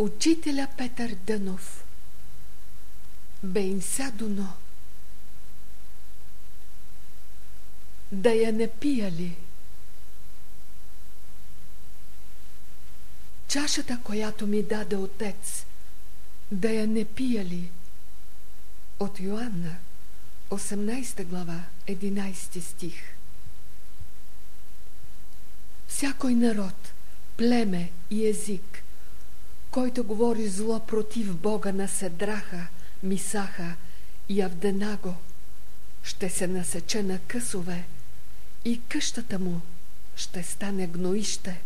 Учителя Петър Дънов Бейнсадуно Да я не пия ли? Чашата, която ми даде отец, да я не пия ли? От Йоанна, 18 глава, 11 стих. Всякой народ, племе и език, който говори зло против Бога на Седраха, Мисаха и Авденаго, ще се насече на късове и къщата му ще стане гноище,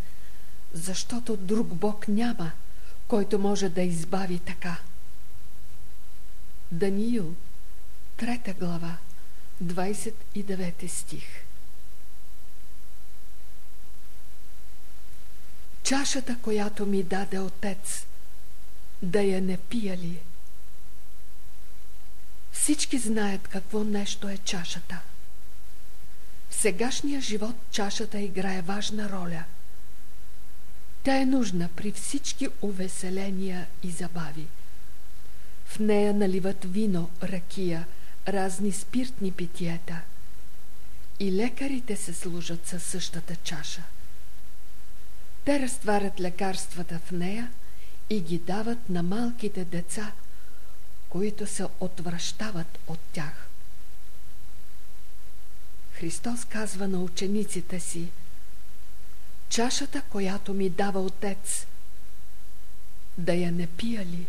защото друг Бог няма, който може да избави така. Даниил, трета глава, 29 стих Чашата, която ми даде Отец, да я не пия ли? Всички знаят какво нещо е чашата. В сегашния живот чашата играе важна роля. Тя е нужна при всички увеселения и забави. В нея наливат вино, ракия, разни спиртни питиета. И лекарите се служат със същата чаша. Те разтварят лекарствата в нея и ги дават на малките деца, които се отвръщават от тях. Христос казва на учениците си Чашата, която ми дава Отец, да я не пия ли?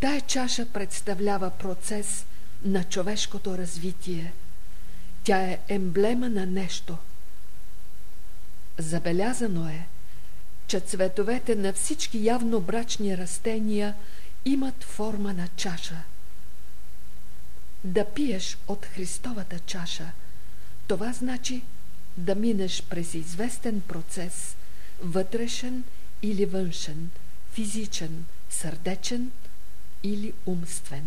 Тая чаша представлява процес на човешкото развитие. Тя е емблема на нещо – Забелязано е, че цветовете на всички явно брачни растения имат форма на чаша. Да пиеш от Христовата чаша, това значи да минеш през известен процес, вътрешен или външен, физичен, сърдечен или умствен.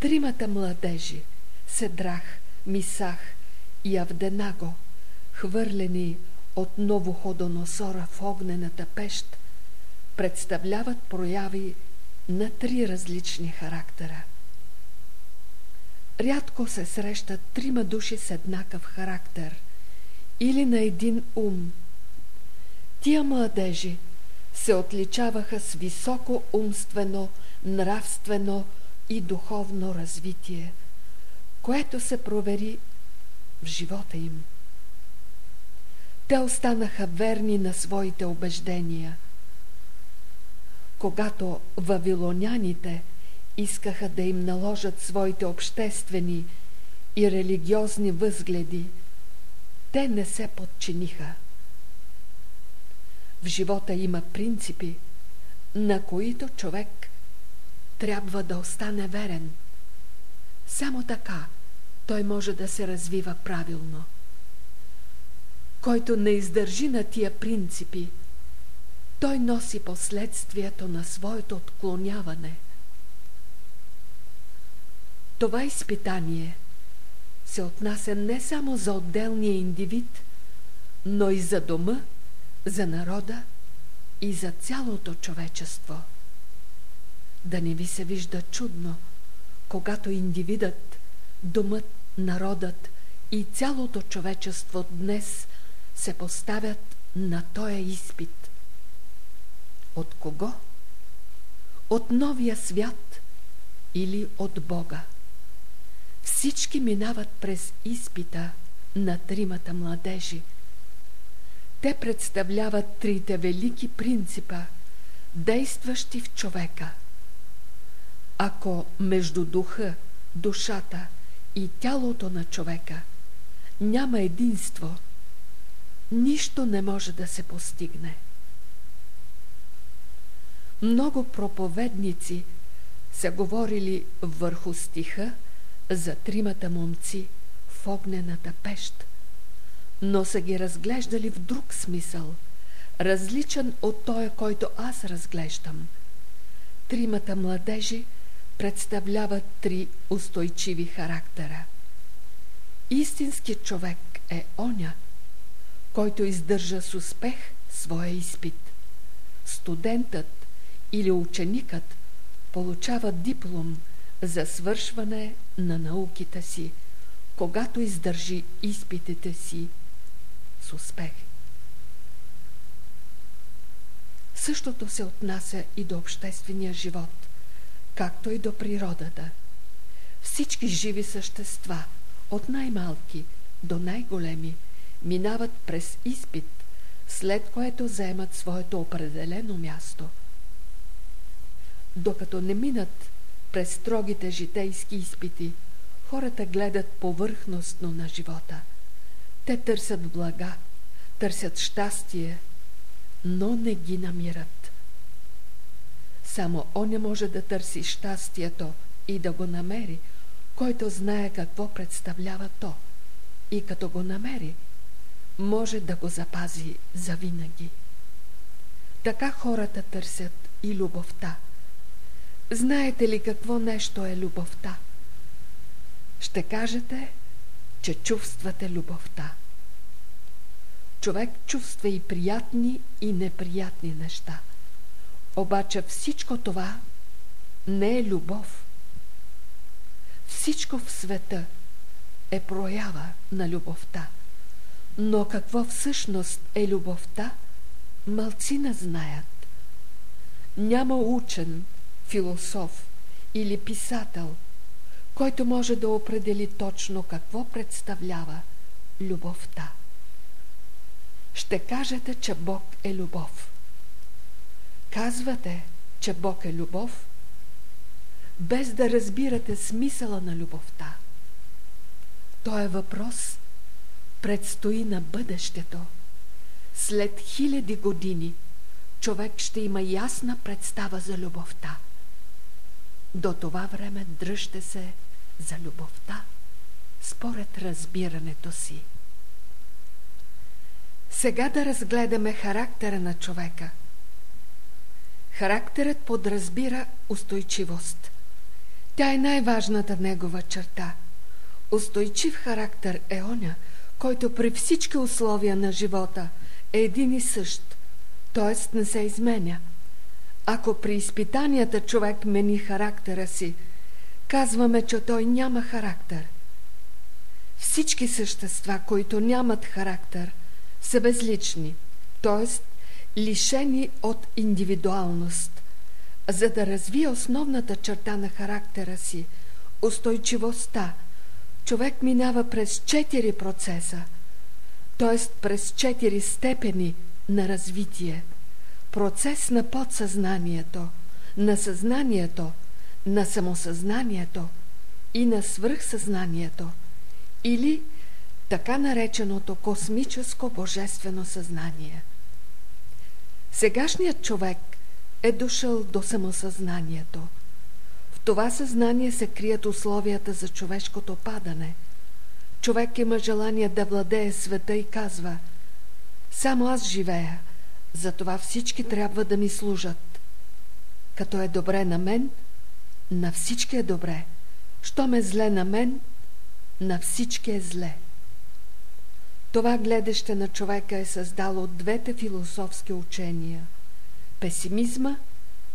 Тримата младежи – Седрах, Мисах и Авденаго, хвърлени от новоходоносора в огнената пещ, представляват прояви на три различни характера. Рядко се срещат трима души с еднакъв характер или на един ум. Тия младежи се отличаваха с високо умствено, нравствено и духовно развитие, което се провери в живота им. Те останаха верни на своите убеждения. Когато вавилоняните искаха да им наложат своите обществени и религиозни възгледи, те не се подчиниха. В живота има принципи, на които човек трябва да остане верен. Само така той може да се развива правилно. Който не издържи на тия принципи, той носи последствието на своето отклоняване. Това изпитание се отнася не само за отделния индивид, но и за дома, за народа и за цялото човечество. Да не ви се вижда чудно, когато индивидът Домът, народът и цялото човечество днес се поставят на този изпит. От кого? От новия свят или от Бога? Всички минават през изпита на тримата младежи. Те представляват трите велики принципа, действащи в човека. Ако между духа, душата и тялото на човека няма единство, нищо не може да се постигне. Много проповедници са говорили върху стиха за тримата момци в огнената пещ, но са ги разглеждали в друг смисъл, различен от той, който аз разглеждам. Тримата младежи – представляват три устойчиви характера. Истински човек е оня, който издържа с успех своя изпит. Студентът или ученикът получава диплом за свършване на науките си, когато издържи изпитите си с успех. Същото се отнася и до обществения живот, както и до природата. Всички живи същества, от най-малки до най-големи, минават през изпит, след което заемат своето определено място. Докато не минат през строгите житейски изпити, хората гледат повърхностно на живота. Те търсят блага, търсят щастие, но не ги намират. Само он не може да търси щастието и да го намери, който знае какво представлява то. И като го намери, може да го запази завинаги. Така хората търсят и любовта. Знаете ли какво нещо е любовта? Ще кажете, че чувствате любовта. Човек чувства и приятни, и неприятни неща. Обаче всичко това не е любов. Всичко в света е проява на любовта. Но какво всъщност е любовта, мълцина знаят. Няма учен, философ или писател, който може да определи точно какво представлява любовта. Ще кажете, че Бог е любов. Казвате, че Бог е любов, без да разбирате смисъла на любовта. То е въпрос, предстои на бъдещето. След хиляди години човек ще има ясна представа за любовта. До това време дръжте се за любовта, според разбирането си. Сега да разгледаме характера на човека. Характерът подразбира устойчивост. Тя е най-важната негова черта. Устойчив характер е оня, който при всички условия на живота е един и същ, т.е. не се изменя. Ако при изпитанията човек мени характера си, казваме, че той няма характер. Всички същества, които нямат характер, са безлични, т.е. лишени от индивидуалност. За да развие основната черта на характера си, устойчивостта, човек минава през четири процеса, т.е. през четири степени на развитие. Процес на подсъзнанието, на съзнанието, на самосъзнанието и на свръхсъзнанието или така нареченото космическо божествено съзнание. Сегашният човек е дошъл до самосъзнанието. В това съзнание се крият условията за човешкото падане. Човек има желание да владее света и казва Само аз живея, затова всички трябва да ми служат. Като е добре на мен, на всички е добре. Щом е зле на мен, на всички е зле. Това гледаще на човека е създало двете философски учения – песимизма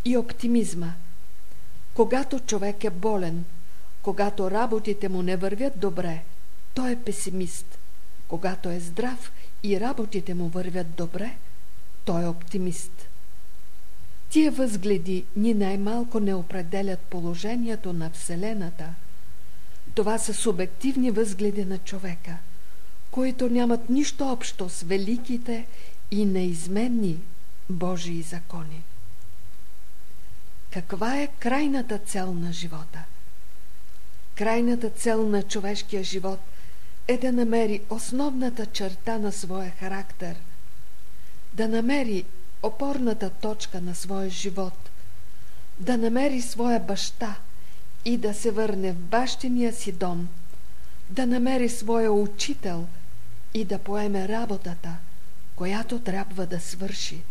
и оптимизма. Когато човек е болен, когато работите му не вървят добре, той е песимист. Когато е здрав и работите му вървят добре, той е оптимист. Тия възгледи ни най-малко не определят положението на Вселената. Това са субективни възгледи на човека – които нямат нищо общо с великите и неизменни Божии закони. Каква е крайната цел на живота? Крайната цел на човешкия живот е да намери основната черта на своя характер, да намери опорната точка на своя живот, да намери своя баща и да се върне в бащиния си дом, да намери своя учител – и да поеме работата, която трябва да свърши.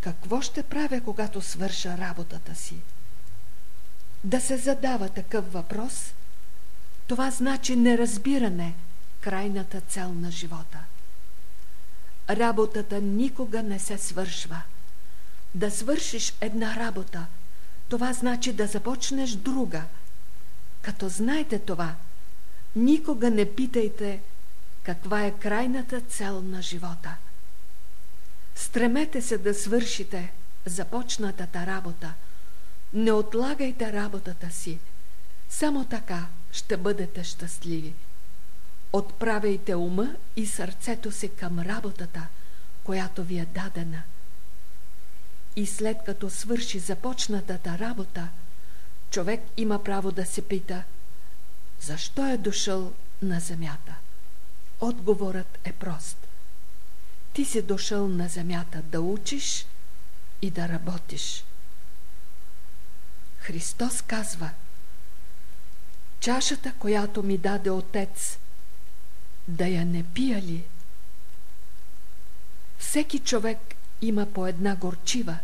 Какво ще правя, когато свърша работата си? Да се задава такъв въпрос, това значи неразбиране крайната цел на живота. работата никога не се свършва. Да свършиш една работа, това значи да започнеш друга. Като знаете това, никога не питайте каква е крайната цел на живота. Стремете се да свършите започнатата работа. Не отлагайте работата си. Само така ще бъдете щастливи. Отправяйте ума и сърцето си към работата, която ви е дадена. И след като свърши започнатата работа, човек има право да се пита защо е дошъл на земята. Отговорът е прост. Ти си дошъл на земята да учиш и да работиш. Христос казва Чашата, която ми даде Отец, да я не пия ли? Всеки човек има по една горчива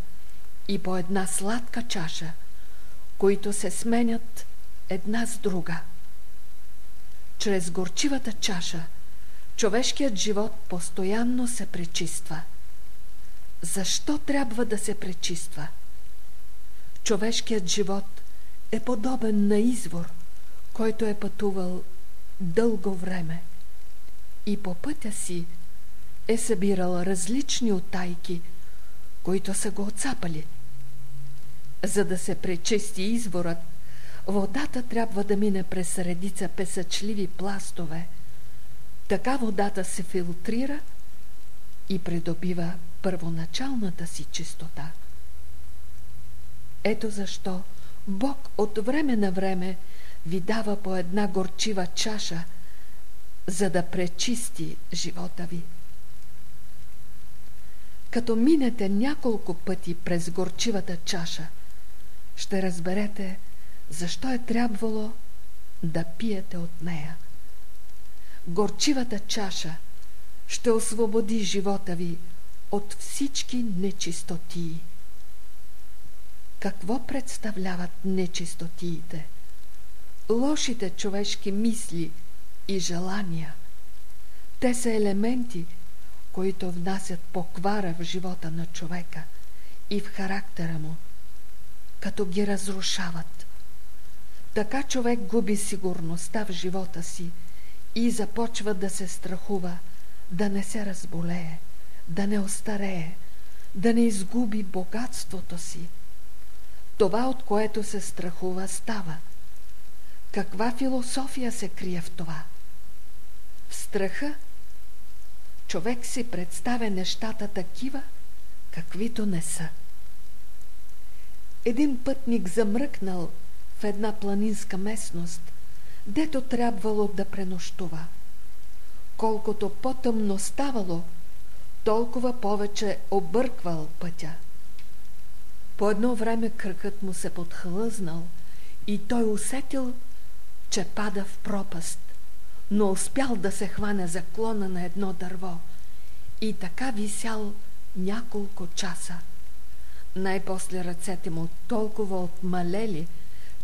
и по една сладка чаша, които се сменят една с друга. Чрез горчивата чаша човешкият живот постоянно се пречиства. Защо трябва да се пречиства? Човешкият живот е подобен на извор, който е пътувал дълго време и по пътя си е събирал различни отайки, които са го отцапали. За да се пречисти изворът, водата трябва да мине през редица песъчливи пластове. Така водата се филтрира и придобива първоначалната си чистота. Ето защо Бог от време на време ви дава по една горчива чаша – за да пречисти живота ви. Като минете няколко пъти през горчивата чаша, ще разберете защо е трябвало да пиете от нея. Горчивата чаша ще освободи живота ви от всички нечистотии. Какво представляват нечистотиите? Лошите човешки мисли – и желания. Те са елементи, които внасят поквара в живота на човека и в характера му, като ги разрушават. Така човек губи сигурността в живота си и започва да се страхува, да не се разболее, да не остарее, да не изгуби богатството си. Това, от което се страхува, става. Каква философия се крие в това? В страха човек си представя нещата такива, каквито не са. Един пътник замръкнал в една планинска местност, дето трябвало да пренощува. Колкото по-тъмно ставало, толкова повече обърквал пътя. По едно време кръкът му се подхлъзнал и той усетил, че пада в пропаст но успял да се хване за клона на едно дърво и така висял няколко часа. Най-после ръцете му толкова отмалели,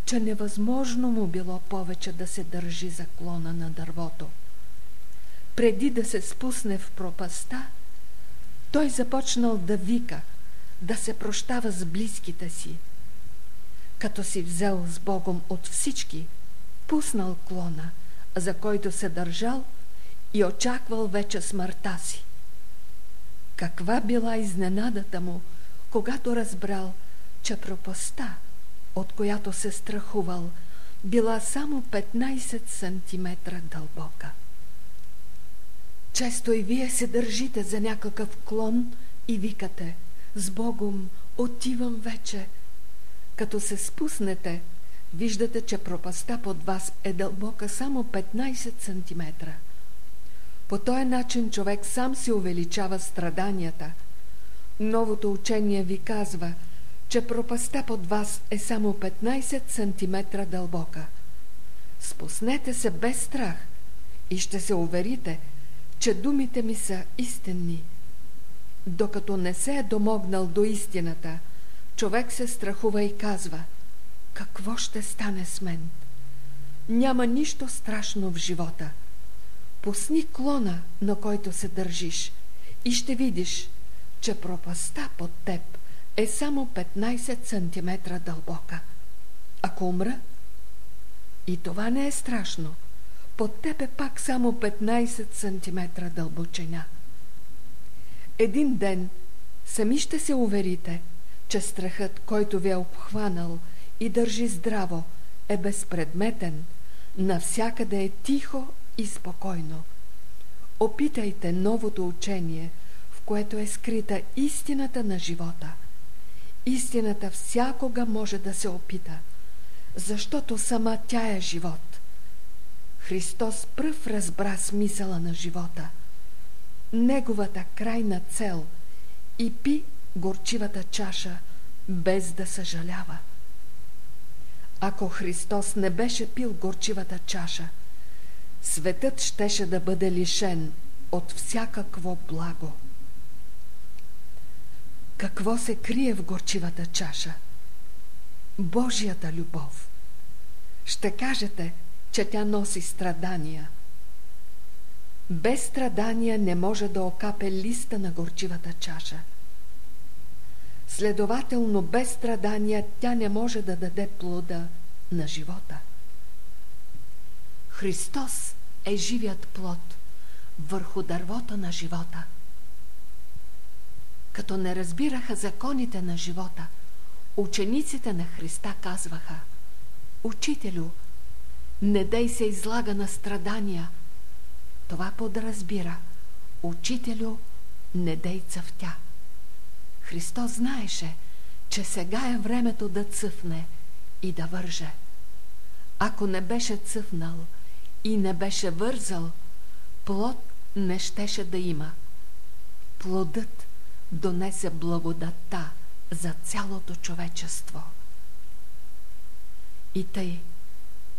че невъзможно му било повече да се държи за клона на дървото. Преди да се спусне в пропаста, той започнал да вика, да се прощава с близките си. Като си взел с Богом от всички, пуснал клона – за който се държал и очаквал вече смъртта си. Каква била изненадата му, когато разбрал, че пропаста, от която се страхувал, била само 15 сантиметра дълбока. Често и вие се държите за някакъв клон и викате «С Богом отивам вече». Като се спуснете, виждате, че пропаста под вас е дълбока само 15 см. По този начин човек сам си увеличава страданията. Новото учение ви казва, че пропаста под вас е само 15 см дълбока. Спуснете се без страх и ще се уверите, че думите ми са истинни. Докато не се е домогнал до истината, човек се страхува и казва – какво ще стане с мен? Няма нищо страшно в живота. Пусни клона, на който се държиш и ще видиш, че пропаста под теб е само 15 см дълбока. Ако умра, и това не е страшно, под теб е пак само 15 см дълбочина. Един ден сами ще се уверите, че страхът, който ви е обхванал и държи здраво, е безпредметен, навсякъде е тихо и спокойно. Опитайте новото учение, в което е скрита истината на живота. Истината всякога може да се опита, защото сама тя е живот. Христос пръв разбра смисъла на живота, неговата крайна цел и пи горчивата чаша, без да съжалява. Ако Христос не беше пил горчивата чаша, светът щеше да бъде лишен от всякакво благо. Какво се крие в горчивата чаша? Божията любов. Ще кажете, че тя носи страдания. Без страдания не може да окапе листа на горчивата чаша. Следователно, без страдания тя не може да даде плода на живота. Христос е живият плод върху дървото на живота. Като не разбираха законите на живота, учениците на Христа казваха Учителю, не дей се излага на страдания. Това подразбира Учителю, не дей цъфтя. Христос знаеше, че сега е времето да цъфне и да върже. Ако не беше цъфнал и не беше вързал, плод не щеше да има. Плодът донесе благодата за цялото човечество. И тъй,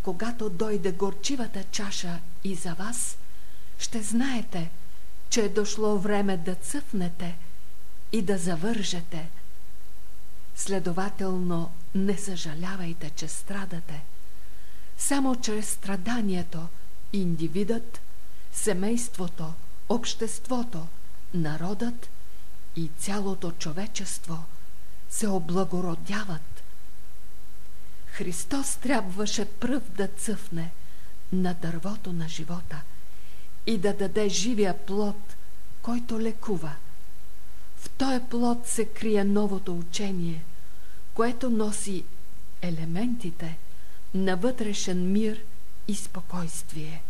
когато дойде горчивата чаша и за вас, ще знаете, че е дошло време да цъфнете – и да завържете. Следователно, не съжалявайте, че страдате. Само чрез страданието индивидът, семейството, обществото, народът и цялото човечество се облагородяват. Христос трябваше пръв да цъфне на дървото на живота и да даде живия плод, който лекува – в този плод се крие новото учение, което носи елементите на вътрешен мир и спокойствие.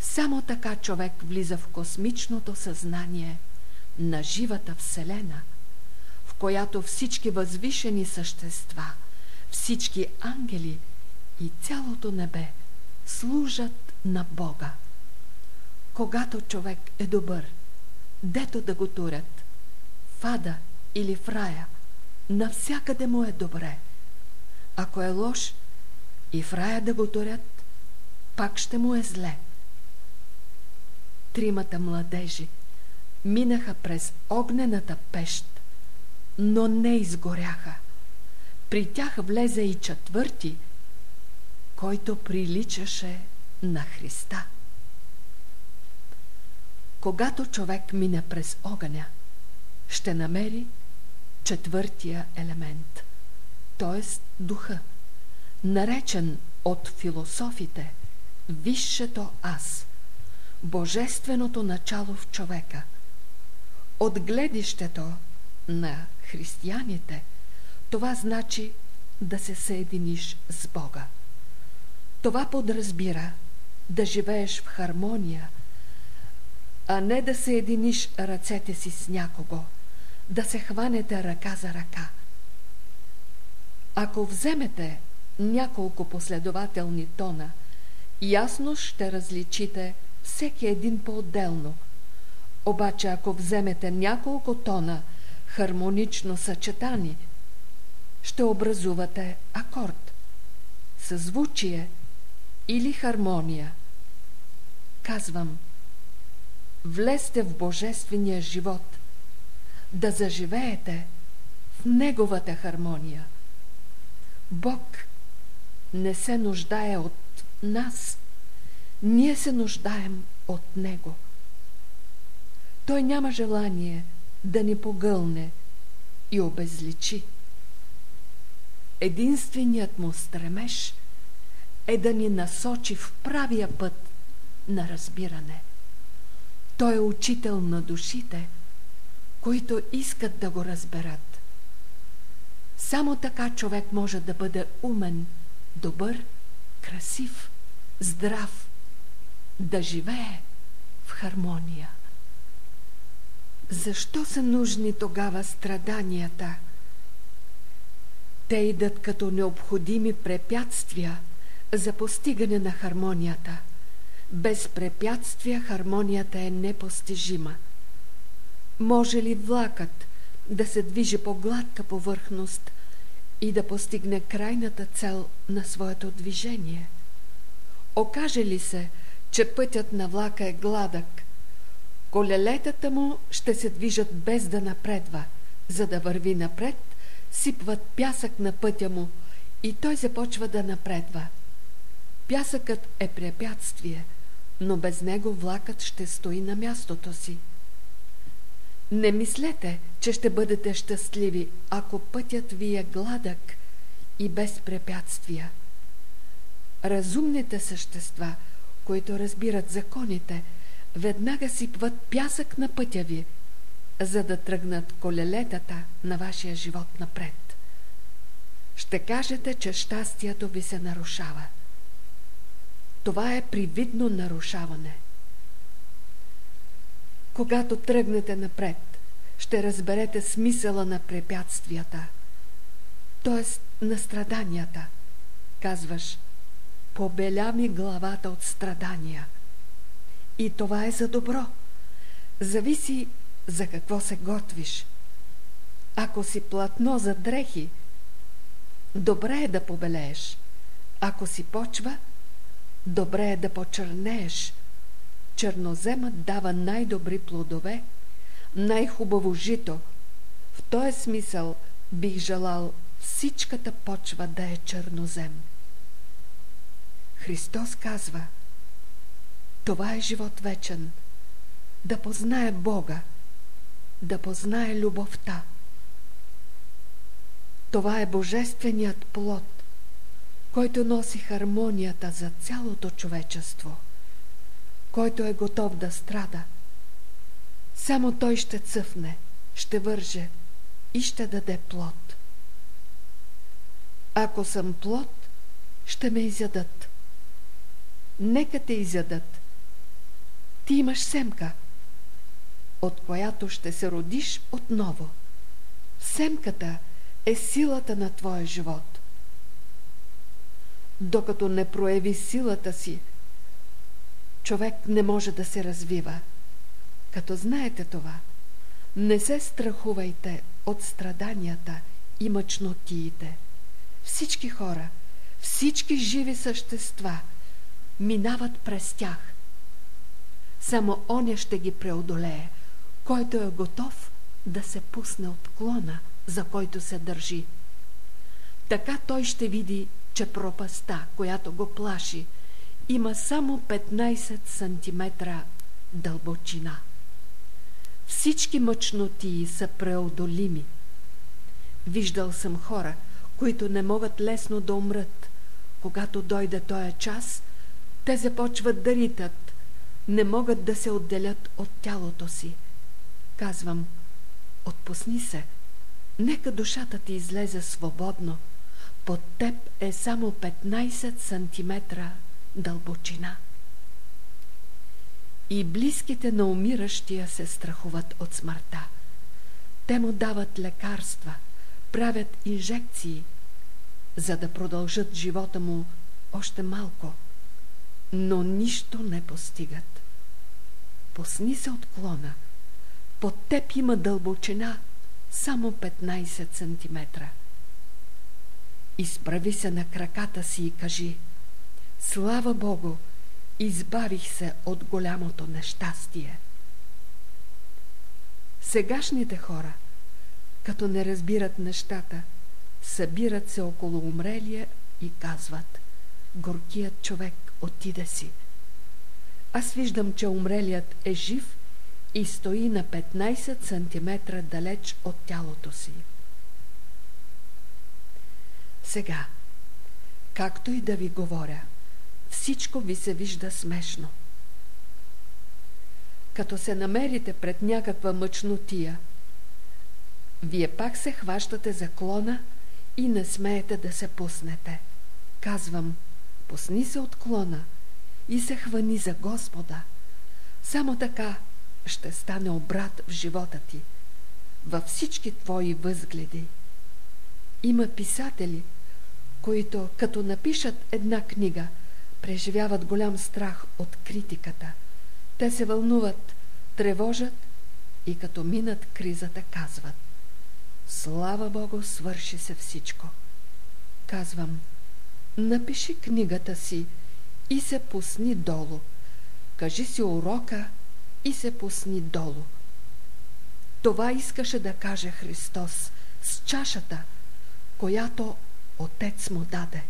Само така човек влиза в космичното съзнание на живата Вселена, в която всички възвишени същества, всички ангели и цялото небе служат на Бога. Когато човек е добър, дето да го турят, в ада или в рая, навсякъде му е добре. Ако е лош и в рая да го торят, пак ще му е зле. Тримата младежи минаха през огнената пещ, но не изгоряха. При тях влезе и четвърти, който приличаше на Христа. Когато човек мине през огъня, ще намери четвъртия елемент, т.е. духа, наречен от философите висшето аз, божественото начало в човека. От гледището на християните това значи да се съединиш с Бога. Това подразбира да живееш в хармония, а не да съединиш ръцете си с някого – да се хванете ръка за ръка. Ако вземете няколко последователни тона, ясно ще различите всеки един по-отделно. Обаче ако вземете няколко тона хармонично съчетани, ще образувате акорд, съзвучие или хармония. Казвам, влезте в божествения живот, да заживеете в Неговата хармония. Бог не се нуждае от нас, ние се нуждаем от Него. Той няма желание да ни погълне и обезличи. Единственият му стремеж е да ни насочи в правия път на разбиране. Той е учител на душите, които искат да го разберат. Само така човек може да бъде умен, добър, красив, здрав, да живее в хармония. Защо са нужни тогава страданията? Те идат като необходими препятствия за постигане на хармонията. Без препятствия хармонията е непостижима. Може ли влакът да се движи по гладка повърхност и да постигне крайната цел на своето движение? Окаже ли се, че пътят на влака е гладък, колелетата му ще се движат без да напредва. За да върви напред, сипват пясък на пътя му и той започва да напредва. Пясъкът е препятствие, но без него влакът ще стои на мястото си. Не мислете, че ще бъдете щастливи, ако пътят ви е гладък и без препятствия. Разумните същества, които разбират законите, веднага сипват пясък на пътя ви, за да тръгнат колелетата на вашия живот напред. Ще кажете, че щастието ви се нарушава. Това е привидно нарушаване. Когато тръгнете напред, ще разберете смисъла на препятствията, т.е. на страданията. Казваш, побеля ми главата от страдания. И това е за добро. Зависи за какво се готвиш. Ако си платно за дрехи, добре е да побелееш. Ако си почва, добре е да почернееш. Черноземът дава най-добри плодове, най-хубаво жито. В този смисъл бих желал всичката почва да е чернозем. Христос казва Това е живот вечен да познае Бога, да познае любовта. Това е божественият плод, който носи хармонията за цялото човечество, който е готов да страда. Само той ще цъфне, ще върже и ще даде плод. Ако съм плод, ще ме изядат. Нека те изядат. Ти имаш семка, от която ще се родиш отново. Семката е силата на твоя живот. Докато не прояви силата си, човек не може да се развива. Като знаете това, не се страхувайте от страданията и мъчнотиите. Всички хора, всички живи същества минават през тях. Само оня ще ги преодолее, който е готов да се пусне от клона, за който се държи. Така той ще види, че пропаста, която го плаши, има само 15 см дълбочина. Всички мъчноти са преодолими. Виждал съм хора, които не могат лесно да умрат. Когато дойде този час, те започват да ритат, не могат да се отделят от тялото си. Казвам, отпусни се, нека душата ти излезе свободно. Под теб е само 15 см дълбочина. И близките на умиращия се страхуват от смъртта. Те му дават лекарства, правят инжекции, за да продължат живота му още малко, но нищо не постигат. Посни се от клона – под теб има дълбочина само 15 см. Изправи се на краката си и кажи Слава Богу, избавих се от голямото нещастие. Сегашните хора, като не разбират нещата, събират се около умрелия и казват Горкият човек отиде си. Аз виждам, че умрелият е жив и стои на 15 см далеч от тялото си. Сега, както и да ви говоря, всичко ви се вижда смешно. Като се намерите пред някаква мъчнотия, вие пак се хващате за клона и не смеете да се пуснете. Казвам, пусни се от клона и се хвани за Господа. Само така ще стане обрат в живота ти, във всички твои възгледи. Има писатели, които като напишат една книга, преживяват голям страх от критиката. Те се вълнуват, тревожат и като минат кризата казват Слава Богу, свърши се всичко. Казвам, напиши книгата си и се пусни долу. Кажи си урока и се пусни долу. Това искаше да каже Христос с чашата, която Отец му даде.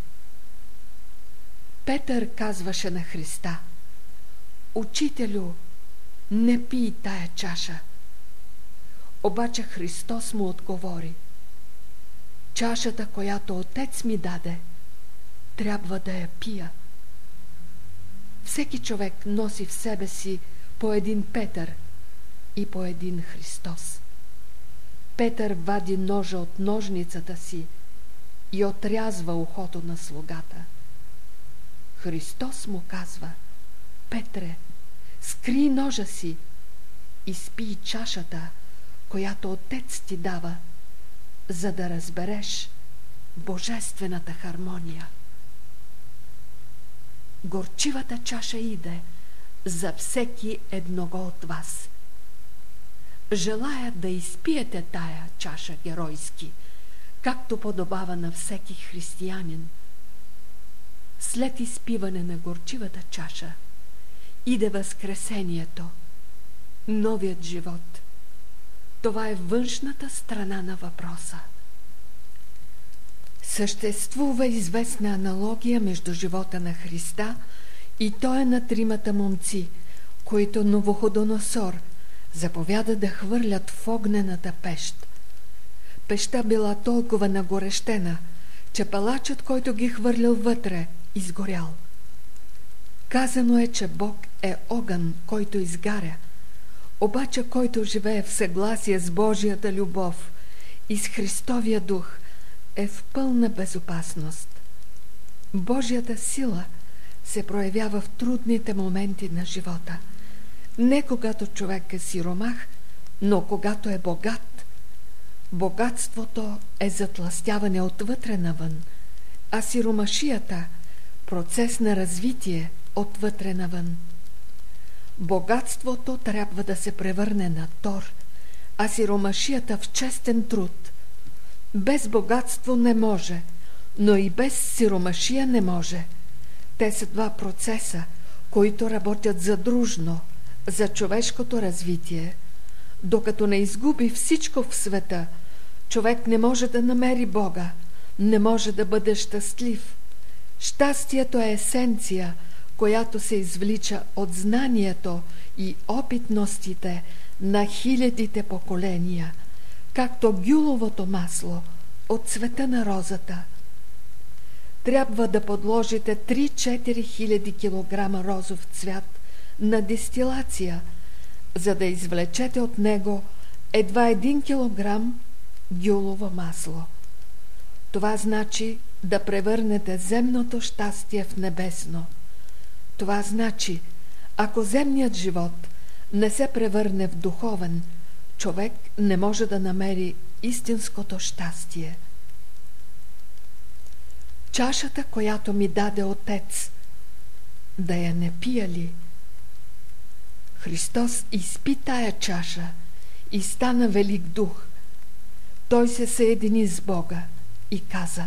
Петър казваше на Христа Учителю, не пий тая чаша. Обаче Христос му отговори Чашата, която Отец ми даде, трябва да я пия. Всеки човек носи в себе си по един Петър и по един Христос. Петър вади ножа от ножницата си и отрязва ухото на слугата. Христос му казва Петре, скри ножа си и спи чашата, която Отец ти дава, за да разбереш божествената хармония. Горчивата чаша иде за всеки едного от вас. Желая да изпиете тая чаша геройски, както подобава на всеки християнин. След изпиване на горчивата чаша иде възкресението, новият живот. Това е външната страна на въпроса. Съществува известна аналогия между живота на Христа и той на тримата момци, които Новоходоносор заповяда да хвърлят в огнената пещ. Пеща била толкова нагорещена, че палачът, който ги хвърлял вътре, изгорял. Казано е, че Бог е огън, който изгаря, обаче който живее в съгласие с Божията любов и с Христовия дух – е в пълна безопасност. Божията сила се проявява в трудните моменти на живота. Не когато човек е сиромах, но когато е богат. Богатството е затластяване отвътре навън, а сиромашията – процес на развитие отвътре навън. Богатството трябва да се превърне на тор, а сиромашията в честен труд – без богатство не може, но и без сиромашия не може. Те са два процеса, които работят задружно за човешкото развитие. Докато не изгуби всичко в света, човек не може да намери Бога, не може да бъде щастлив. Щастието е есенция, която се извлича от знанието и опитностите на хилядите поколения – както гюловото масло от цвета на розата. Трябва да подложите 3-4 хиляди килограма розов цвят на дестилация, за да извлечете от него едва 1 килограм гюлово масло. Това значи да превърнете земното щастие в небесно. Това значи, ако земният живот не се превърне в духовен – човек не може да намери истинското щастие. Чашата, която ми даде Отец, да я не пия ли? Христос изпи тая чаша и стана велик дух. Той се съедини с Бога и каза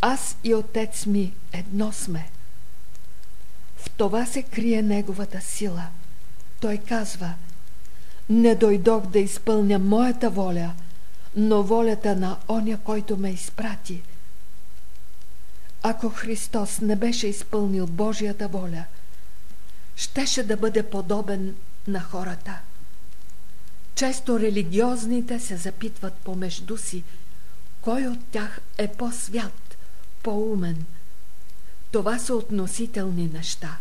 Аз и Отец ми едно сме. В това се крие Неговата сила. Той казва – не дойдох да изпълня моята воля, но волята на оня, който ме изпрати. Ако Христос не беше изпълнил Божията воля, щеше да бъде подобен на хората. Често религиозните се запитват помежду си, кой от тях е по-свят, по-умен. Това са относителни неща.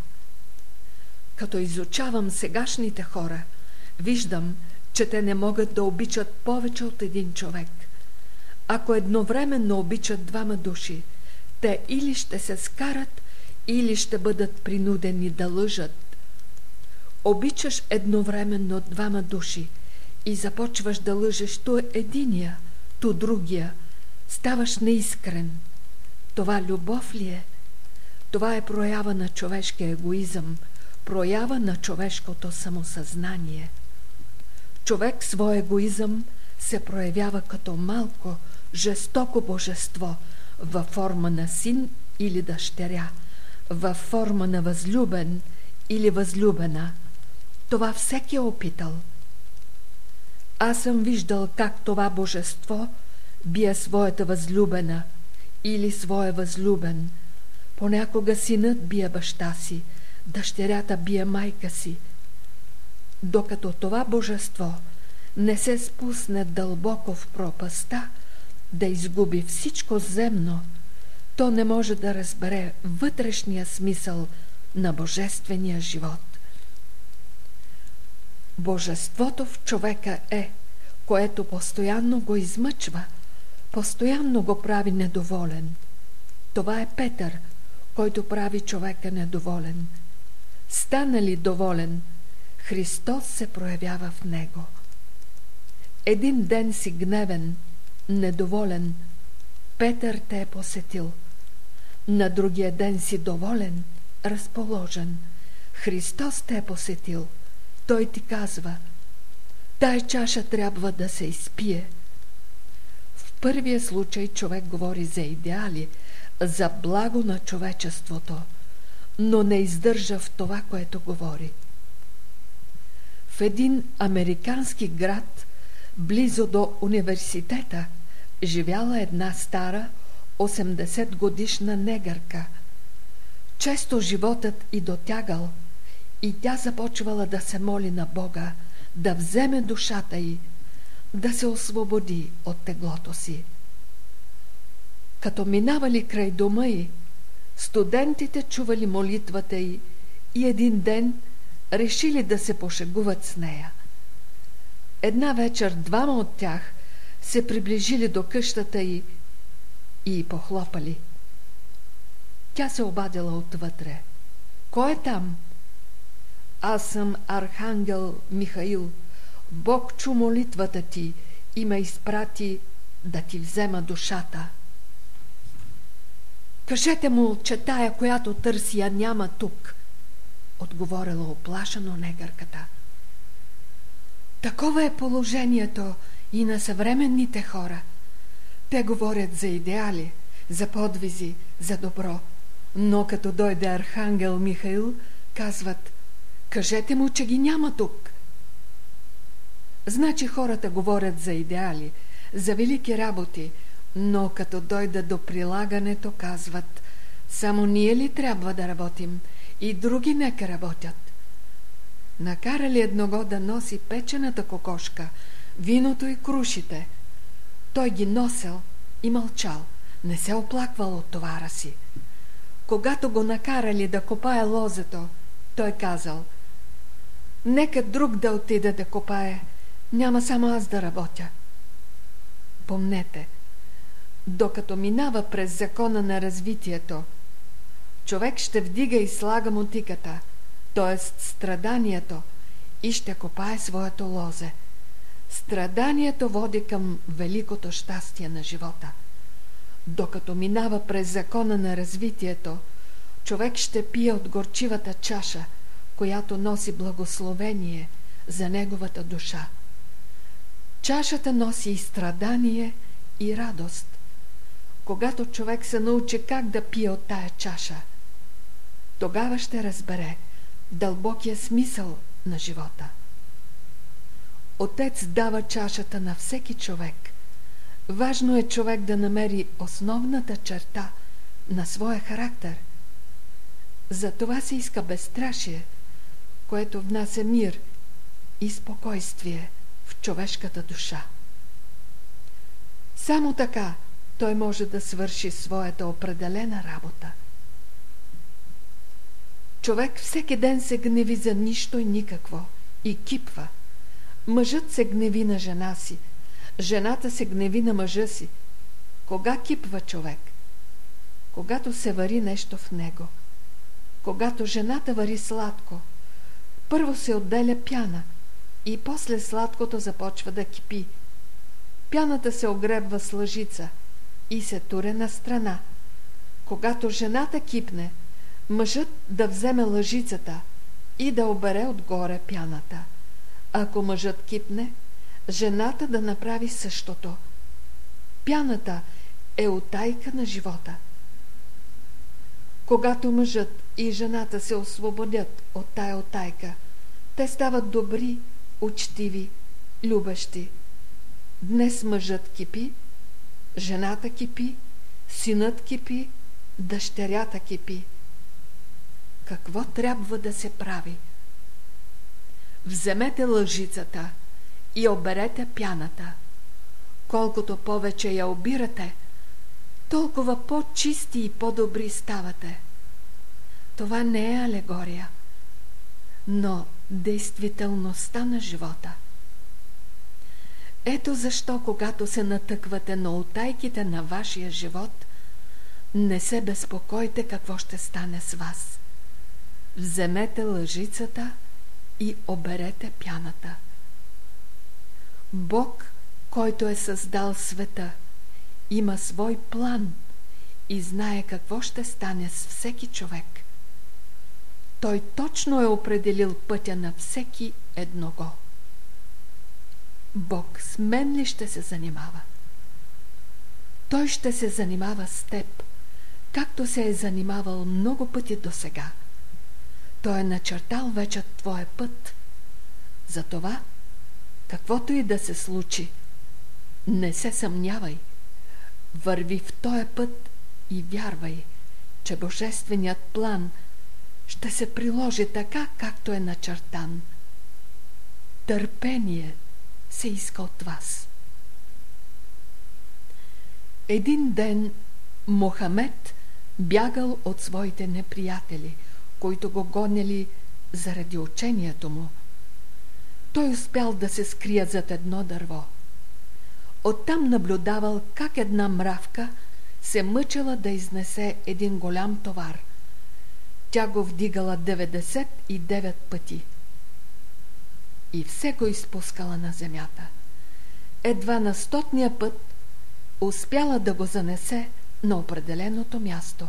Като изучавам сегашните хора, виждам, че те не могат да обичат повече от един човек. Ако едновременно обичат двама души, те или ще се скарат, или ще бъдат принудени да лъжат. Обичаш едновременно двама души и започваш да лъжеш то единия, то другия. Ставаш неискрен. Това любов ли е? Това е проява на човешкия егоизъм, проява на човешкото самосъзнание. Човек свой егоизъм се проявява като малко, жестоко божество във форма на син или дъщеря, във форма на възлюбен или възлюбена. Това всеки е опитал. Аз съм виждал как това божество бие своята възлюбена или своя възлюбен. Понякога синът бие баща си, дъщерята бие майка си. Докато това божество не се спусне дълбоко в пропаста, да изгуби всичко земно, то не може да разбере вътрешния смисъл на божествения живот. Божеството в човека е, което постоянно го измъчва, постоянно го прави недоволен. Това е Петър, който прави човека недоволен. Стана ли доволен, Христос се проявява в него. Един ден си гневен, недоволен, Петър те е посетил. На другия ден си доволен, разположен. Христос те е посетил. Той ти казва, тай чаша трябва да се изпие. В първия случай човек говори за идеали, за благо на човечеството, но не издържа в това, което говори. В един американски град, близо до университета, живяла една стара 80 годишна негърка. Често животът и дотягал и тя започвала да се моли на Бога да вземе душата й, да се освободи от теглото си. Като минавали край дома й, студентите чували молитвата й и един ден решили да се пошегуват с нея. Една вечер двама от тях се приближили до къщата й и похлопали. Тя се обадила отвътре. Кой е там? Аз съм Архангел Михаил. Бог чу молитвата ти и ме изпрати да ти взема душата. Кажете му, че тая, която търси, я няма тук, отговорила оплашено негърката. Такова е положението и на съвременните хора. Те говорят за идеали, за подвизи, за добро, но като дойде Архангел Михаил, казват Кажете му, че ги няма тук. Значи хората говорят за идеали, за велики работи, но като дойда до прилагането, казват Само ние ли трябва да работим? И други нека работят. Накарали едного да носи печената кокошка, виното и крушите. Той ги носел и мълчал, не се оплаквал от товара си. Когато го накарали да копае лозето, той казал Нека друг да отиде да копае, няма само аз да работя. Помнете, докато минава през закона на развитието, човек ще вдига и слага мотиката, т.е. страданието, и ще копае своето лозе. Страданието води към великото щастие на живота. Докато минава през закона на развитието, човек ще пие от горчивата чаша, която носи благословение за неговата душа. Чашата носи и страдание, и радост. Когато човек се научи как да пие от тая чаша, тогава ще разбере дълбокия смисъл на живота. Отец дава чашата на всеки човек. Важно е човек да намери основната черта на своя характер. За това се иска безстрашие, което внася мир и спокойствие в човешката душа. Само така той може да свърши своята определена работа. Човек всеки ден се гневи за нищо и никакво и кипва. Мъжът се гневи на жена си, жената се гневи на мъжа си. Кога кипва човек? Когато се вари нещо в него. Когато жената вари сладко, първо се отделя пяна и после сладкото започва да кипи. Пяната се огребва с лъжица и се туре на страна. Когато жената кипне, мъжът да вземе лъжицата и да обере отгоре пяната. Ако мъжът кипне, жената да направи същото. Пяната е отайка на живота. Когато мъжът и жената се освободят от тая отайка, те стават добри, учтиви, любещи. Днес мъжът кипи, жената кипи, синът кипи, дъщерята кипи. Какво трябва да се прави? Вземете лъжицата и оберете пяната. Колкото повече я обирате, толкова по-чисти и по-добри ставате. Това не е алегория, но действителността на живота. Ето защо, когато се натъквате на отайките на вашия живот, не се безпокойте какво ще стане с вас. Вземете лъжицата и оберете пяната. Бог, който е създал света, има свой план и знае какво ще стане с всеки човек. Той точно е определил пътя на всеки едного. Бог с мен ли ще се занимава? Той ще се занимава с теб, както се е занимавал много пъти до сега. Той е начертал вече твоя път. Затова, каквото и да се случи, не се съмнявай. Върви в този път и вярвай, че Божественият план ще се приложи така, както е начертан. Търпение се иска от вас. Един ден Мохамед бягал от своите неприятели – които го гонели заради учението му. Той успял да се скрие зад едно дърво. Оттам наблюдавал как една мравка се мъчила да изнесе един голям товар. Тя го вдигала 99 пъти. И все го изпускала на земята. Едва на стотния път успяла да го занесе на определеното място.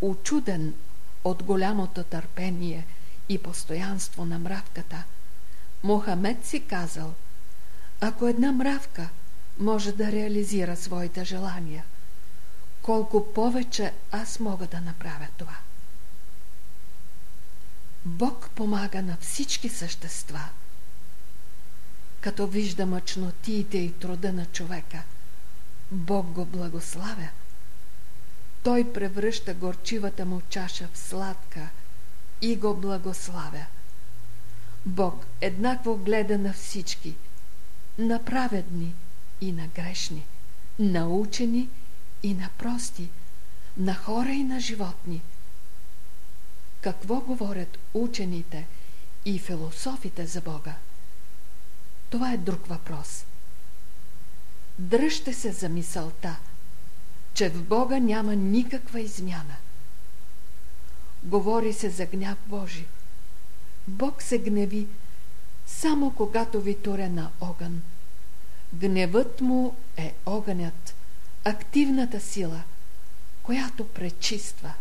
Очуден от голямото търпение и постоянство на мравката, Мохамед си казал, ако една мравка може да реализира своите желания, колко повече аз мога да направя това. Бог помага на всички същества. Като вижда мъчнотиите и труда на човека, Бог го благославя – той превръща горчивата му чаша в сладка и го благославя. Бог еднакво гледа на всички, на праведни и на грешни, на учени и на прости, на хора и на животни. Какво говорят учените и философите за Бога? Това е друг въпрос. Дръжте се за мисълта – че в Бога няма никаква измяна. Говори се за гняв Божи. Бог се гневи само когато ви туре на огън. Гневът му е огънят, активната сила, която пречиства.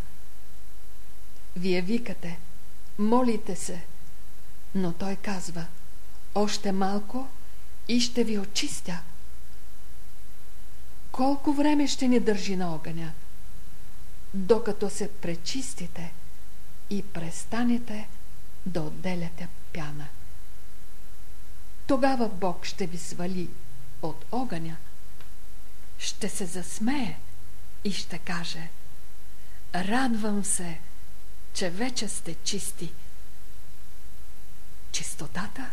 Вие викате, молите се, но той казва, още малко и ще ви очистя – колко време ще ни държи на огъня? Докато се пречистите и престанете да отделяте пяна. Тогава Бог ще ви свали от огъня, ще се засмее и ще каже Радвам се, че вече сте чисти. Чистотата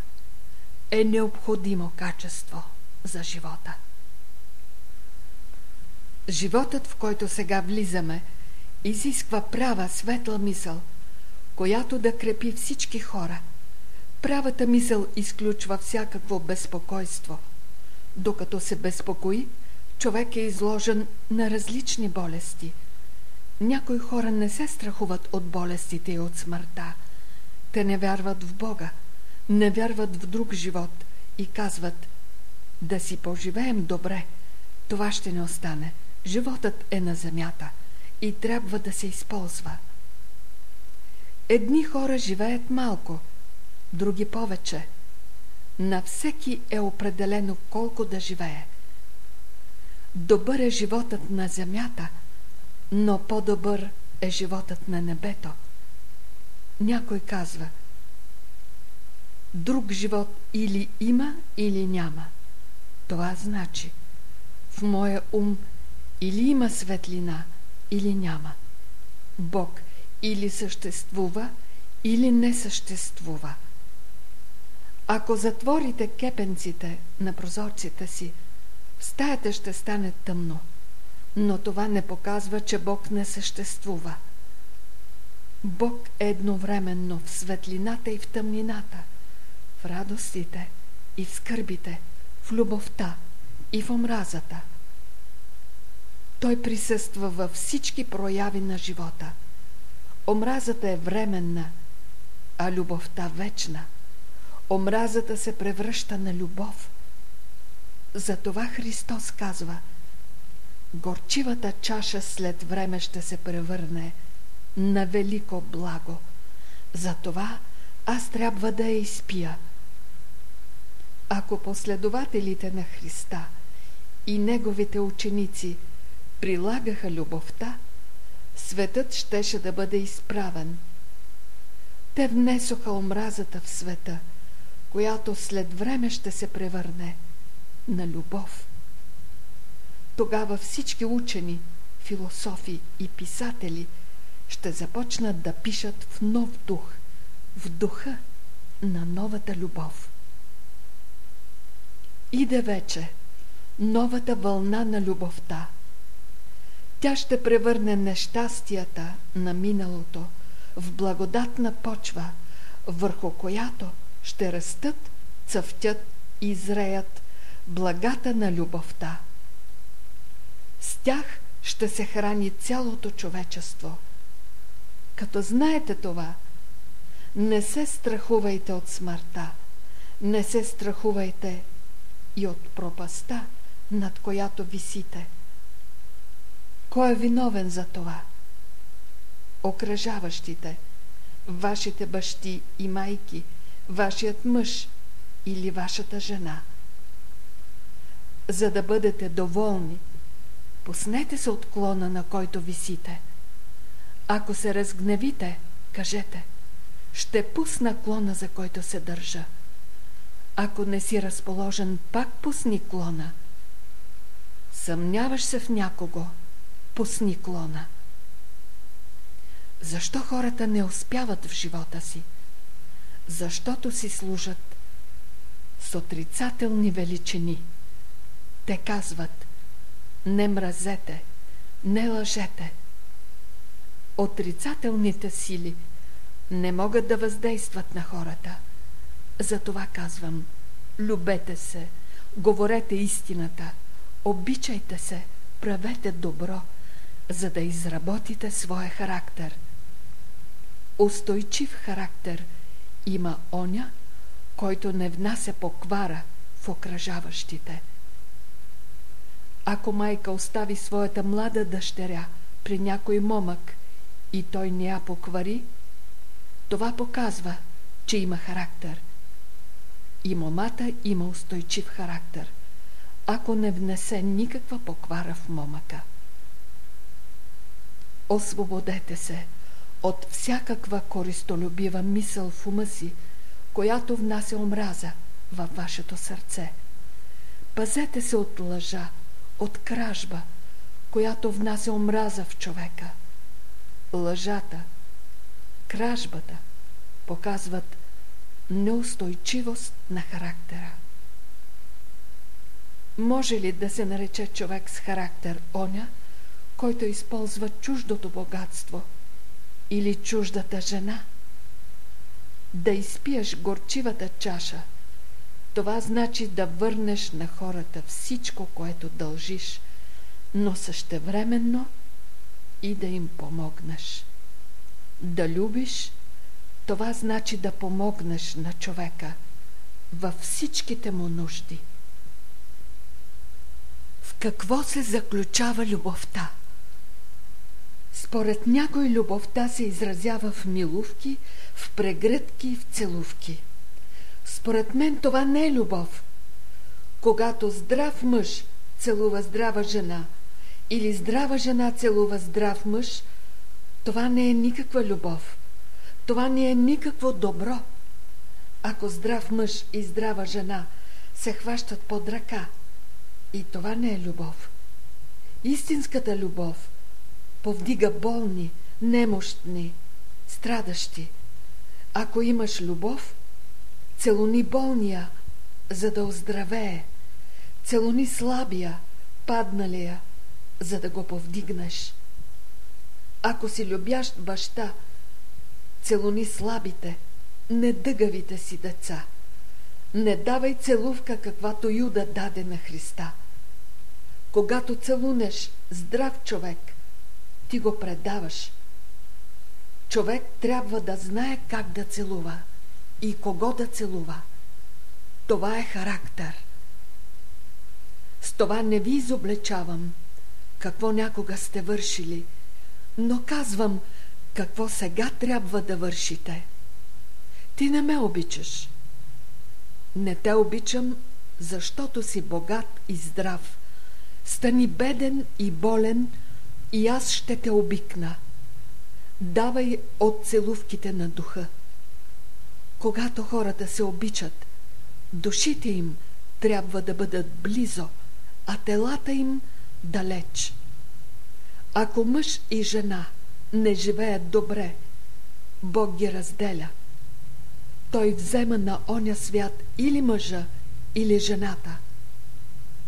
е необходимо качество за живота. Животът, в който сега влизаме, изисква права, светла мисъл, която да крепи всички хора. Правата мисъл изключва всякакво безпокойство. Докато се безпокои, човек е изложен на различни болести. Някои хора не се страхуват от болестите и от смъртта. Те не вярват в Бога, не вярват в друг живот и казват да си поживеем добре, това ще не остане. Животът е на земята и трябва да се използва. Едни хора живеят малко, други повече. На всеки е определено колко да живее. Добър е животът на земята, но по-добър е животът на небето. Някой казва Друг живот или има, или няма. Това значи в моя ум или има светлина, или няма. Бог или съществува, или не съществува. Ако затворите кепенците на прозорците си, в стаята ще стане тъмно, но това не показва, че Бог не съществува. Бог е едновременно в светлината и в тъмнината, в радостите и в скърбите, в любовта и в омразата – той присъства във всички прояви на живота. Омразата е временна, а любовта вечна. Омразата се превръща на любов. Затова Христос казва Горчивата чаша след време ще се превърне на велико благо. Затова аз трябва да я изпия. Ако последователите на Христа и Неговите ученици – прилагаха любовта, светът щеше да бъде изправен. Те внесоха омразата в света, която след време ще се превърне на любов. Тогава всички учени, философи и писатели ще започнат да пишат в нов дух, в духа на новата любов. Иде вече новата вълна на любовта – тя ще превърне нещастията на миналото в благодатна почва, върху която ще растат, цъфтят и зреят благата на любовта. С тях ще се храни цялото човечество. Като знаете това, не се страхувайте от смъртта, не се страхувайте и от пропаста, над която висите – кой е виновен за това? Окръжаващите, вашите бащи и майки, вашият мъж или вашата жена. За да бъдете доволни, пуснете се от клона, на който висите. Ако се разгневите, кажете, ще пусна клона, за който се държа. Ако не си разположен, пак пусни клона. Съмняваш се в някого – пусни клона. Защо хората не успяват в живота си? Защото си служат с отрицателни величини. Те казват не мразете, не лъжете. Отрицателните сили не могат да въздействат на хората. Затова казвам, любете се, говорете истината, обичайте се, правете добро – за да изработите своя характер. Устойчив характер има оня, който не внася поквара в окръжаващите. Ако майка остави своята млада дъщеря при някой момък и той не я поквари, това показва, че има характер. И момата има устойчив характер, ако не внесе никаква поквара в момъка. Освободете се от всякаква користолюбива мисъл в ума си, която внася омраза във вашето сърце. Пазете се от лъжа, от кражба, която внася омраза в човека. Лъжата, кражбата показват неустойчивост на характера. Може ли да се нарече човек с характер оня, който използва чуждото богатство или чуждата жена? Да изпиеш горчивата чаша, това значи да върнеш на хората всичко, което дължиш, но същевременно и да им помогнеш. Да любиш, това значи да помогнеш на човека във всичките му нужди. В какво се заключава любовта? Според някой любовта се изразява в милувки, в прегръдки в целувки. Според мен това не е любов. Когато здрав мъж целува здрава жена или здрава жена целува здрав мъж, това не е никаква любов. Това не е никакво добро. Ако здрав мъж и здрава жена се хващат под ръка, и това не е любов. Истинската любов повдига болни, немощни, страдащи. Ако имаш любов, целуни болния, за да оздравее, целуни слабия, падналия, за да го повдигнеш. Ако си любящ баща, целуни слабите, недъгавите си деца. Не давай целувка, каквато Юда даде на Христа. Когато целунеш здрав човек, ти го предаваш. Човек трябва да знае как да целува и кого да целува. Това е характер. С това не ви изобличавам какво някога сте вършили, но казвам какво сега трябва да вършите. Ти не ме обичаш. Не те обичам, защото си богат и здрав. Стани беден и болен и аз ще те обикна. Давай от целувките на духа. Когато хората се обичат, душите им трябва да бъдат близо, а телата им далеч. Ако мъж и жена не живеят добре, Бог ги разделя. Той взема на оня свят или мъжа, или жената.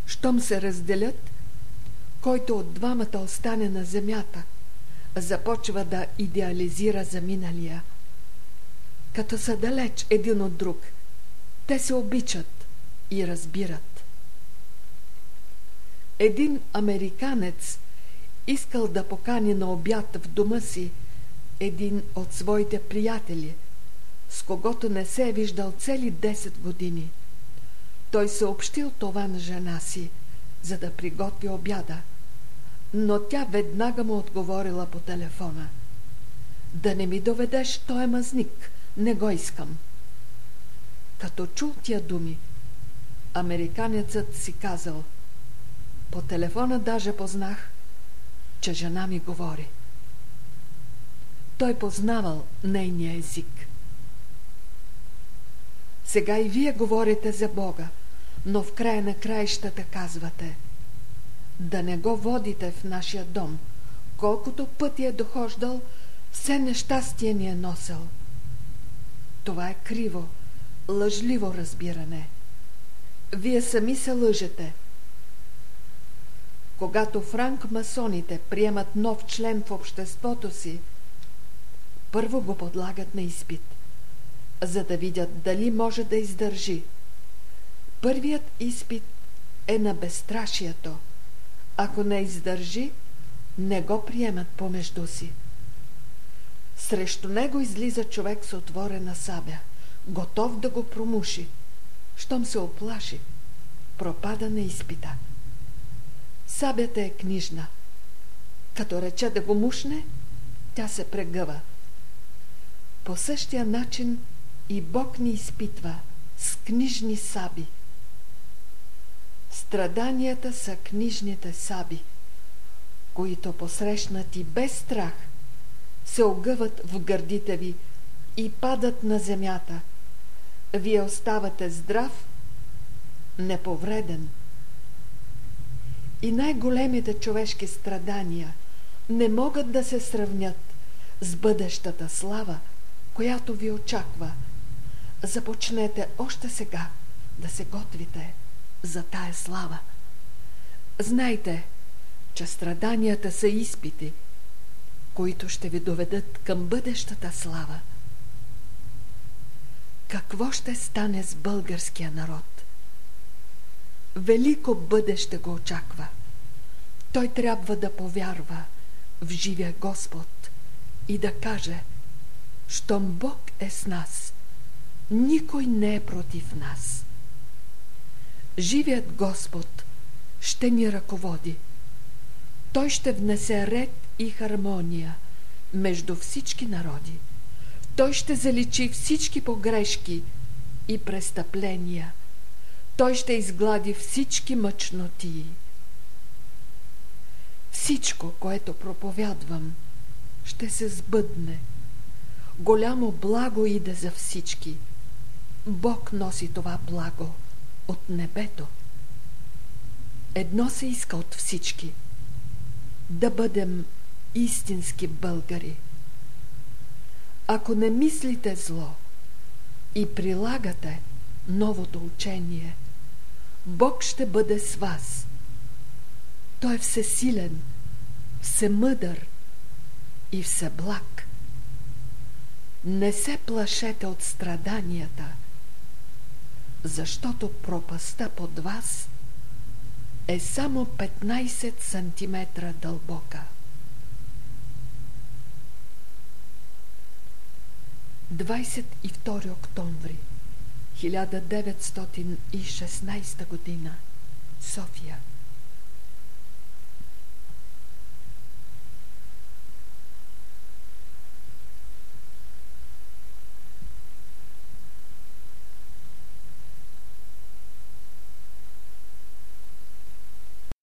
Щом се разделят, който от двамата остане на земята, започва да идеализира за миналия – като са далеч един от друг, те се обичат и разбират. Един американец искал да покани на обяд в дома си един от своите приятели, с когото не се е виждал цели 10 години. Той съобщил това на жена си, за да приготви обяда, но тя веднага му отговорила по телефона. Да не ми доведеш, той е мазник – не го искам. Като чул тия думи, американецът си казал По телефона даже познах, че жена ми говори. Той познавал нейния език. Сега и вие говорите за Бога, но в края на краищата казвате да не го водите в нашия дом, колкото пъти е дохождал, все нещастие ни е носил – това е криво, лъжливо разбиране. Вие сами се лъжете. Когато франк-масоните приемат нов член в обществото си, първо го подлагат на изпит, за да видят дали може да издържи. Първият изпит е на безстрашието. Ако не издържи, не го приемат помежду си. Срещу него излиза човек с отворена сабя, готов да го промуши. Щом се оплаши, пропада на изпита. Сабята е книжна. Като рече да го мушне, тя се прегъва. По същия начин и Бог ни изпитва с книжни саби. Страданията са книжните саби, които посрещнати без страх – се огъват в гърдите ви и падат на земята. Вие оставате здрав, неповреден. И най-големите човешки страдания не могат да се сравнят с бъдещата слава, която ви очаква, Започнете още сега да се готвите за тая слава. Знайте, че страданията са изпити, които ще ви доведат към бъдещата слава. Какво ще стане с българския народ? Велико бъдеще го очаква. Той трябва да повярва в живия Господ и да каже, щом Бог е с нас, никой не е против нас. Живият Господ ще ни ръководи. Той ще внесе ред и хармония между всички народи. Той ще заличи всички погрешки и престъпления. Той ще изглади всички мъчноти. Всичко, което проповядвам, ще се сбъдне. Голямо благо иде за всички. Бог носи това благо от небето. Едно се иска от всички – да бъдем истински българи. Ако не мислите зло и прилагате новото учение, Бог ще бъде с вас. Той е всесилен, всемъдър и всеблаг. Не се плашете от страданията, защото пропаста под вас е само 15 сантиметра дълбока. 22 октомври 1916 година София